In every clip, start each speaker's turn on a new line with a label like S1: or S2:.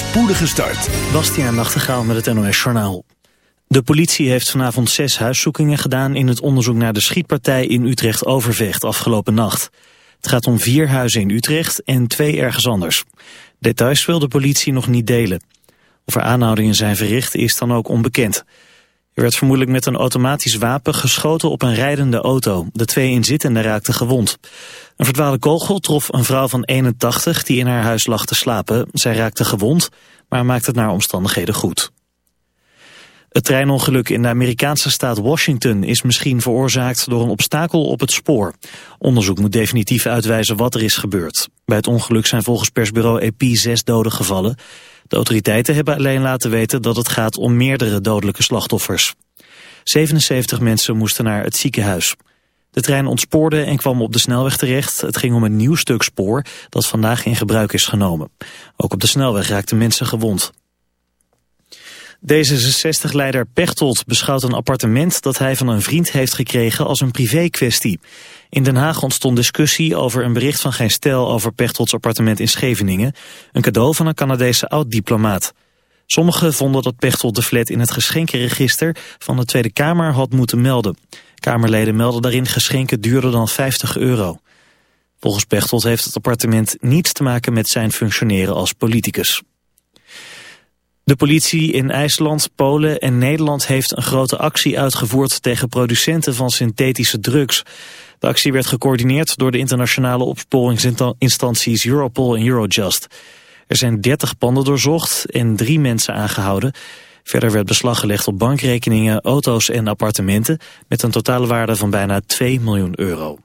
S1: spoedige start.
S2: Bastiaan Nachtegaal met het NOS Journaal. De politie heeft vanavond zes huiszoekingen gedaan... in het onderzoek naar de schietpartij in Utrecht-Overvecht afgelopen nacht. Het gaat om vier huizen in Utrecht en twee ergens anders. Details wil de politie nog niet delen. Of er aanhoudingen zijn verricht is dan ook onbekend. Er werd vermoedelijk met een automatisch wapen geschoten op een rijdende auto. De twee inzittenden raakten gewond. Een verdwaalde kogel trof een vrouw van 81 die in haar huis lag te slapen. Zij raakte gewond, maar maakte het naar omstandigheden goed. Het treinongeluk in de Amerikaanse staat Washington is misschien veroorzaakt door een obstakel op het spoor. Onderzoek moet definitief uitwijzen wat er is gebeurd. Bij het ongeluk zijn volgens persbureau EP zes doden gevallen. De autoriteiten hebben alleen laten weten dat het gaat om meerdere dodelijke slachtoffers. 77 mensen moesten naar het ziekenhuis. De trein ontspoorde en kwam op de snelweg terecht. Het ging om een nieuw stuk spoor dat vandaag in gebruik is genomen. Ook op de snelweg raakten mensen gewond. D66-leider Pechtold beschouwt een appartement dat hij van een vriend heeft gekregen als een privé-kwestie. In Den Haag ontstond discussie over een bericht van Geen over Pechtold's appartement in Scheveningen, een cadeau van een Canadese oud-diplomaat. Sommigen vonden dat Pechtold de flat in het geschenkenregister van de Tweede Kamer had moeten melden. Kamerleden melden daarin geschenken duurder dan 50 euro. Volgens Pechtold heeft het appartement niets te maken met zijn functioneren als politicus. De politie in IJsland, Polen en Nederland heeft een grote actie uitgevoerd tegen producenten van synthetische drugs. De actie werd gecoördineerd door de internationale opsporingsinstanties Europol en Eurojust. Er zijn 30 panden doorzocht en drie mensen aangehouden. Verder werd beslag gelegd op bankrekeningen, auto's en appartementen... met een totale waarde van bijna 2 miljoen euro.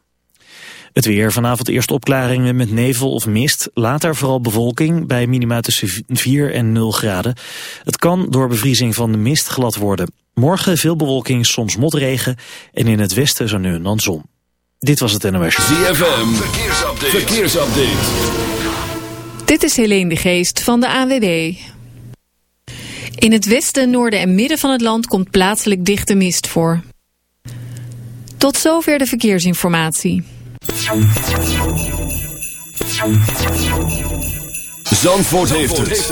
S2: Het weer, vanavond eerst opklaringen met nevel of mist. Later vooral bewolking bij minima tussen 4 en 0 graden. Het kan door bevriezing van de mist glad worden. Morgen veel bewolking, soms motregen en in het westen zo nu en dan zon. Dit was het NOS.
S1: ZFM, verkeersupdate. verkeersupdate.
S3: Dit is Helene de Geest van de ANWB. In het westen, noorden en midden van het land komt plaatselijk dichte mist voor. Tot zover de verkeersinformatie.
S1: Zandvoort, heeft, het.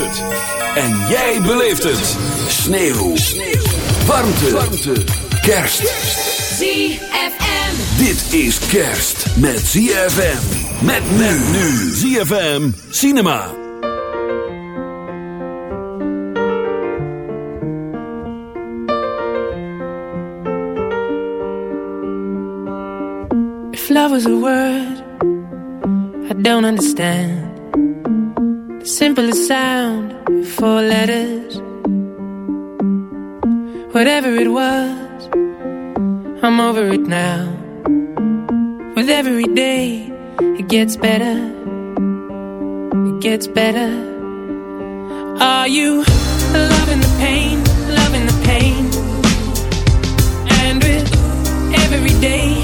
S1: En jij beleeft het. Sneeuw. Sneeuw. Warmte. Warmte. Kerst.
S4: ZFM.
S1: Dit is kerst met ZFM. Met men nu. ZFM Cinema.
S5: If love was a word I don't understand The simplest sound Four letters Whatever it was I'm over it now With every day It gets better. It gets better. Are you loving the pain Loving the pain? And with every day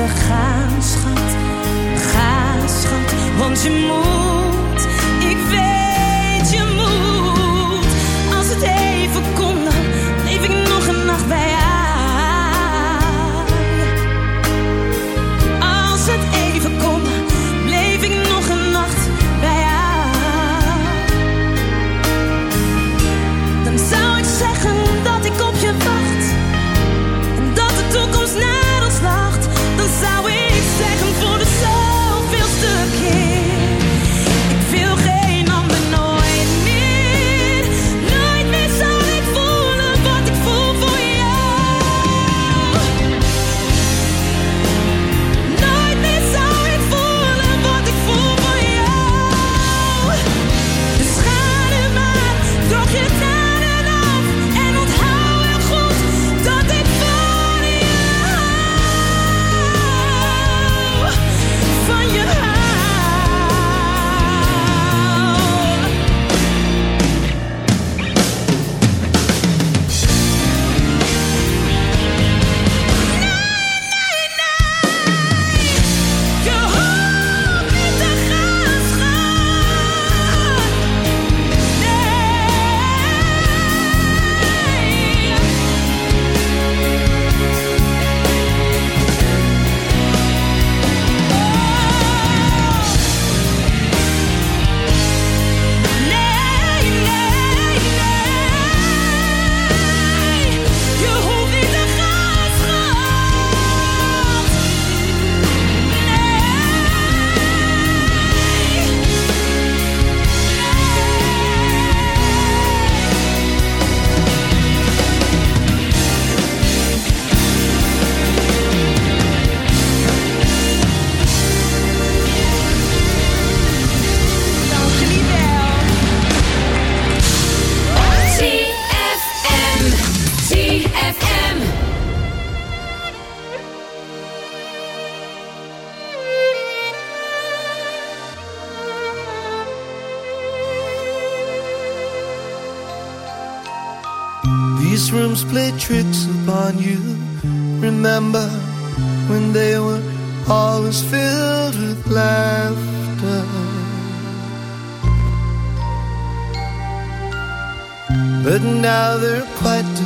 S6: We gaan, schat. Ga, schat, want je moet.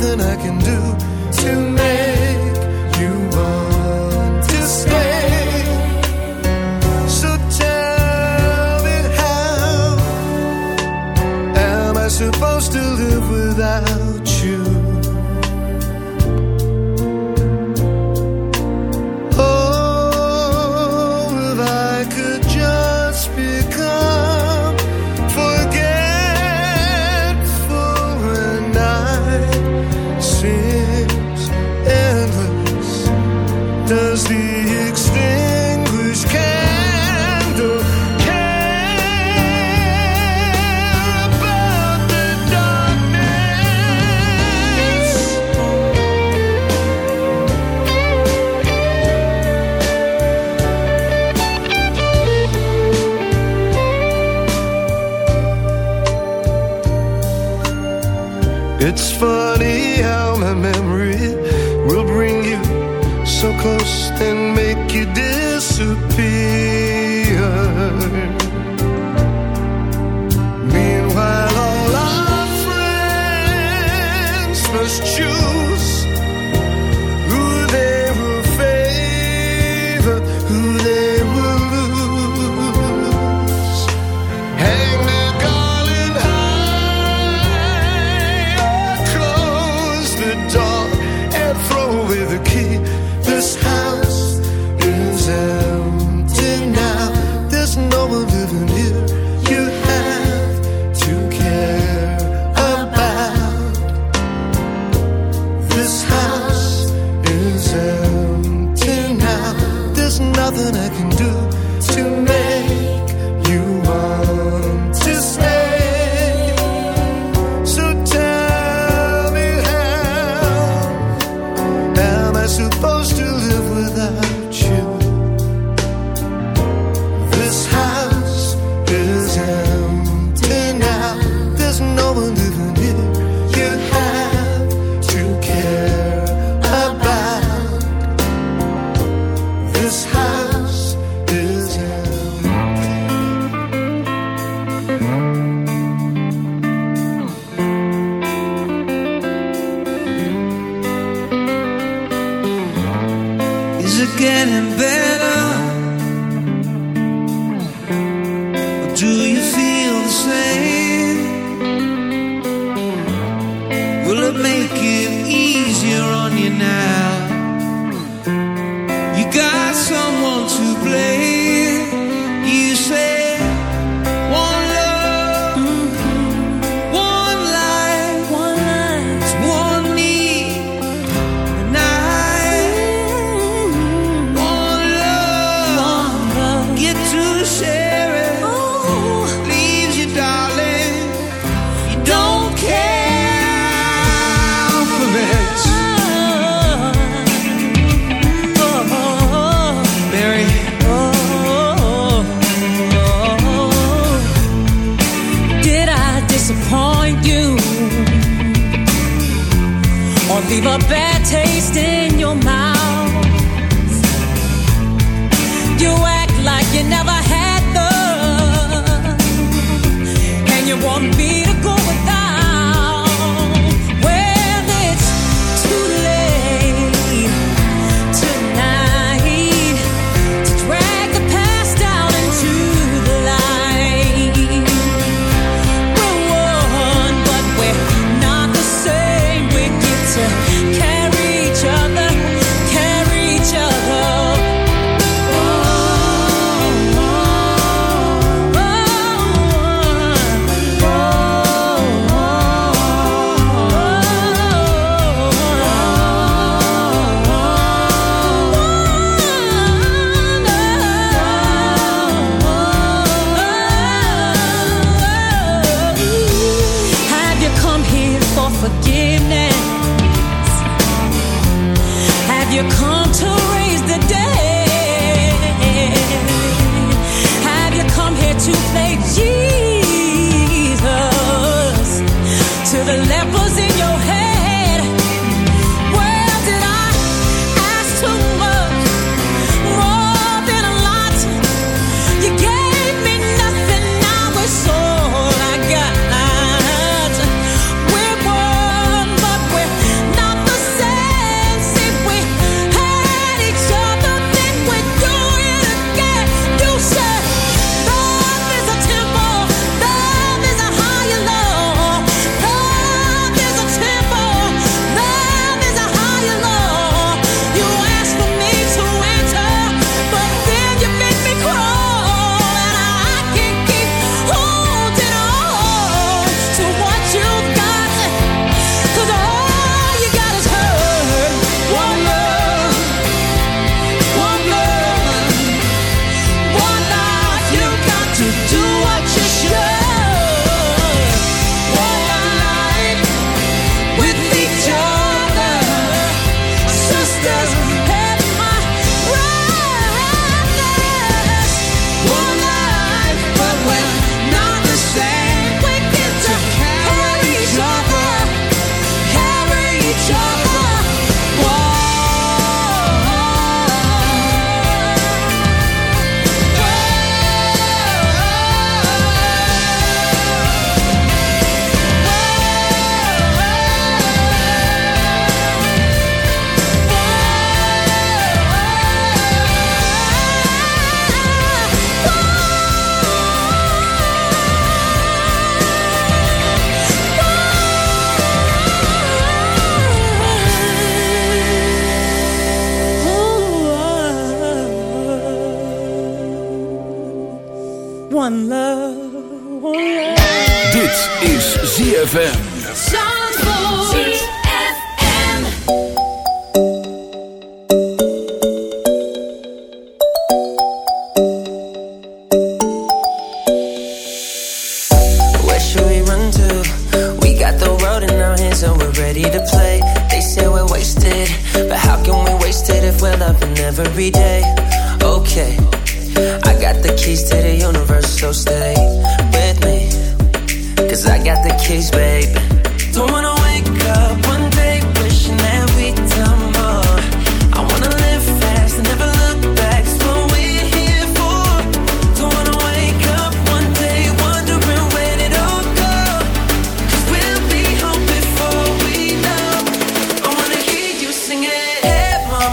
S7: nothing I can do to make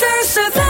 S6: Winterse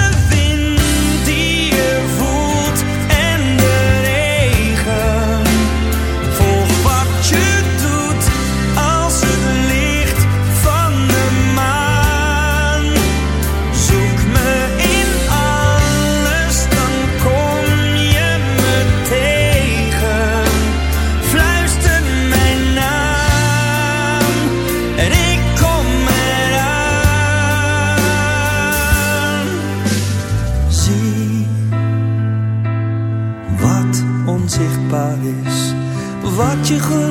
S8: çıkıp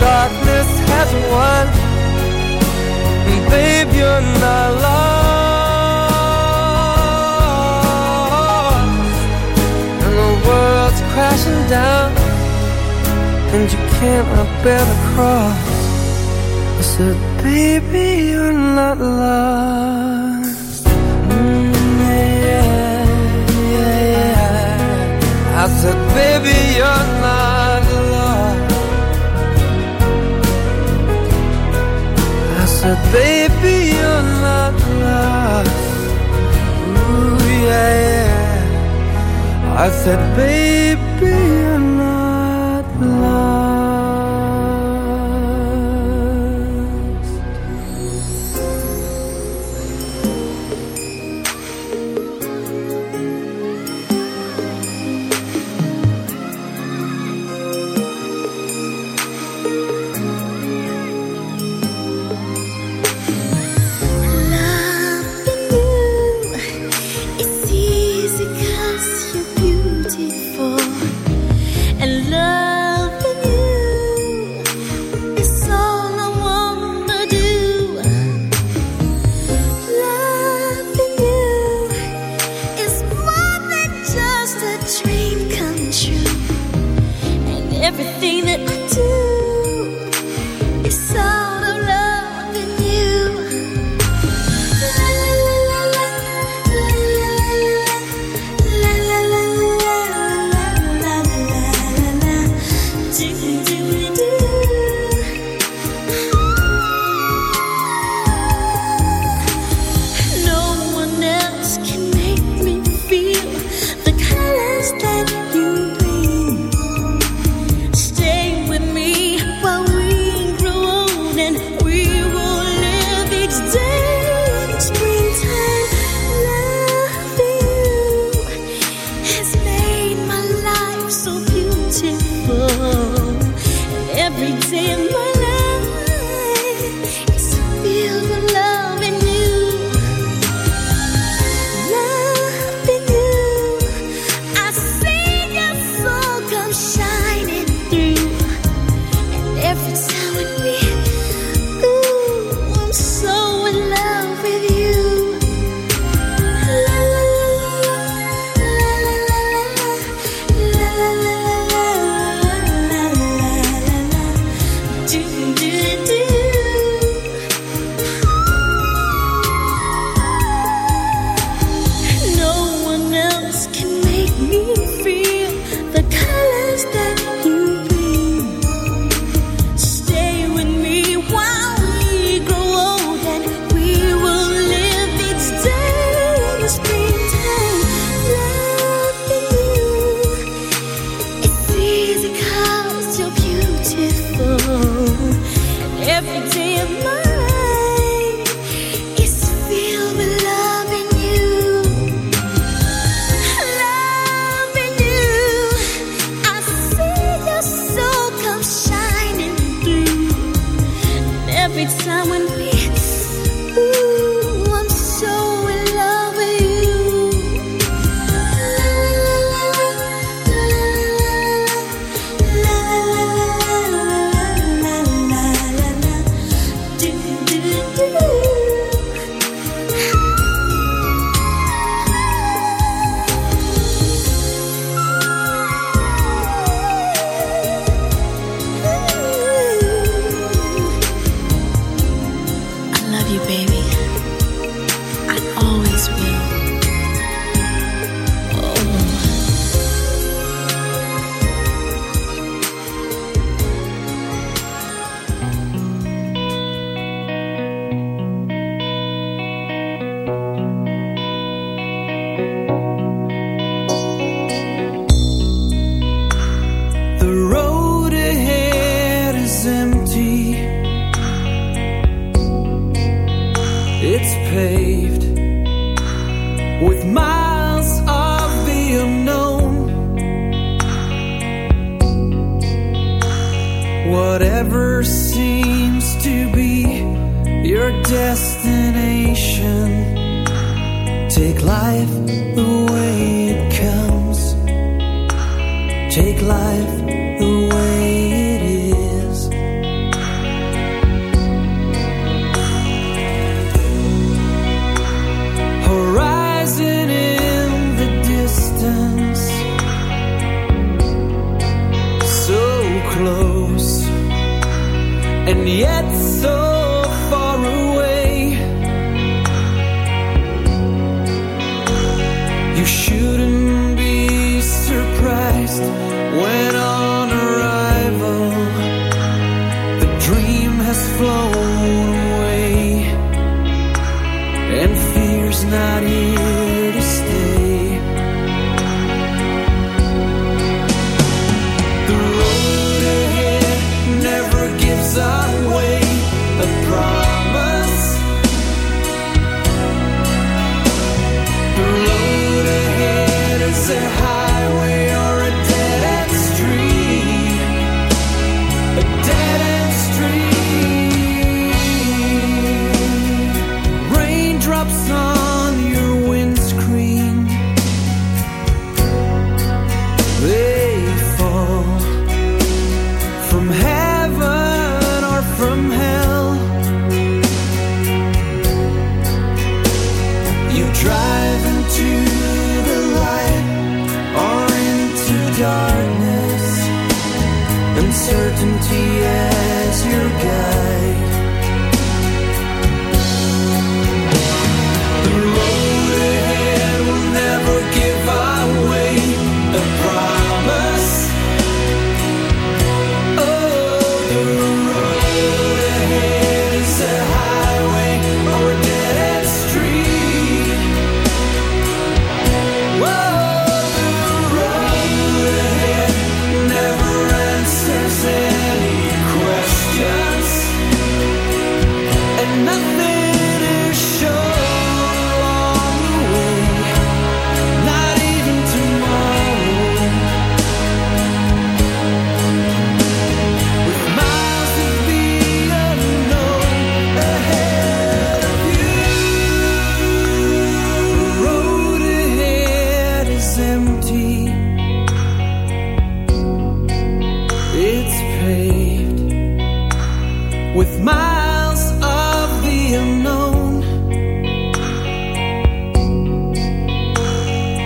S9: darkness has won, And babe, you're not lost and the world's crashing down, and you can't bear the cross. I said, baby, you're not lost. Mm, yeah, yeah, yeah. I said, baby, I said, baby,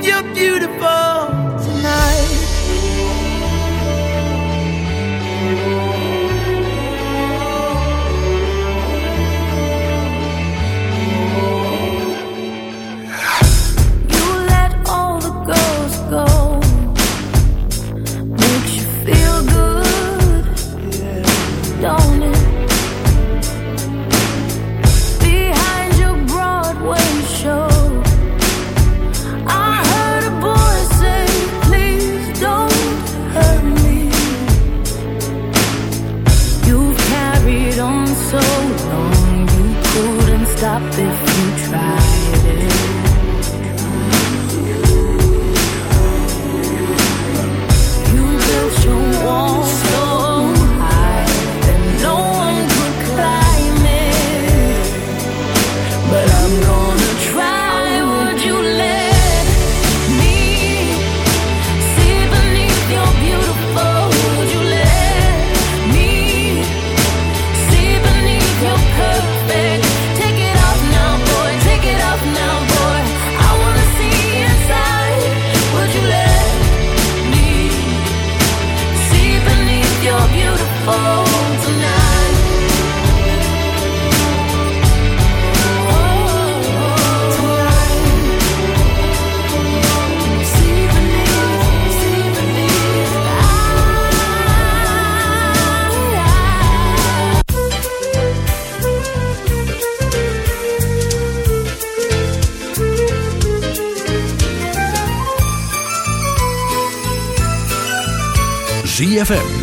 S10: beneath your beautiful